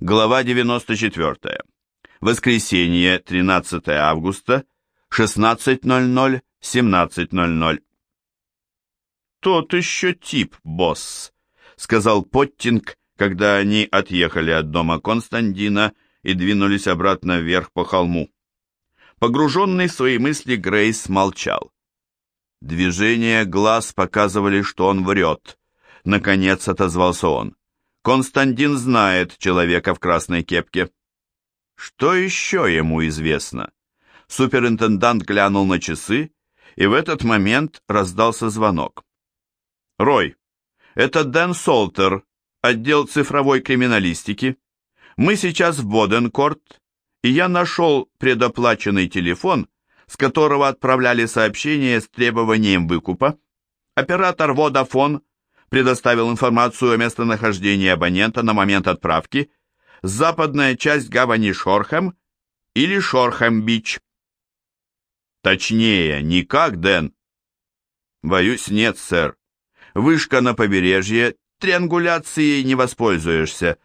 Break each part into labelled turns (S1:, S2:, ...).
S1: Глава 94. Воскресенье, 13 августа, 16.00, 17.00. «Тот еще тип, босс», — сказал Поттинг, когда они отъехали от дома Константина и двинулись обратно вверх по холму. Погруженный в свои мысли, Грейс молчал. Движения глаз показывали, что он врет. Наконец отозвался он. Константин знает человека в красной кепке. Что еще ему известно? Суперинтендант глянул на часы, и в этот момент раздался звонок. «Рой, это Дэн Солтер, отдел цифровой криминалистики. Мы сейчас в Боденкорт, и я нашел предоплаченный телефон, с которого отправляли сообщение с требованием выкупа. Оператор Vodafone предоставил информацию о местонахождении абонента на момент отправки, западная часть гавани Шорхэм или Шорхэм-Бич. Точнее, никак, Дэн. Боюсь, нет, сэр. Вышка на побережье, триангуляцией не воспользуешься.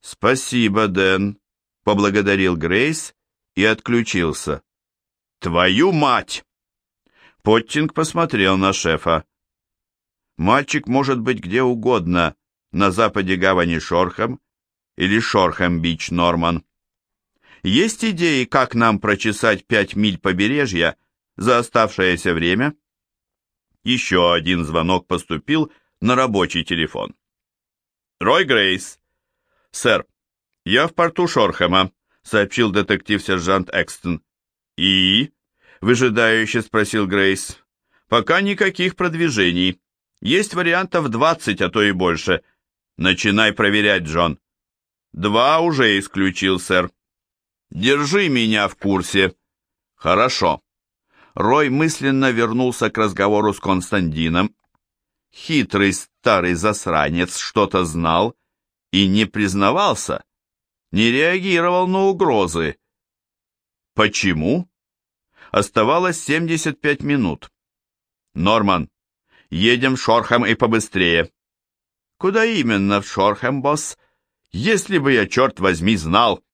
S1: Спасибо, Дэн, поблагодарил Грейс и отключился. Твою мать! Поттинг посмотрел на шефа. Мальчик может быть где угодно, на западе гавани Шорхам или Шорхам-Бич, Норман. Есть идеи, как нам прочесать пять миль побережья за оставшееся время? Еще один звонок поступил на рабочий телефон. Рой Грейс. Сэр, я в порту Шорхэма, сообщил детектив-сержант Экстон. И? Выжидающе спросил Грейс. Пока никаких продвижений. Есть вариантов 20, а то и больше. Начинай проверять, Джон. Два уже исключил, сэр. Держи меня в курсе. Хорошо. Рой мысленно вернулся к разговору с Константином. Хитрый старый засранец что-то знал и не признавался, не реагировал на угрозы. Почему? Оставалось 75 минут. Норман, Едем в Шорхэм и побыстрее». «Куда именно в Шорхэм, босс? Если бы я, черт возьми, знал!»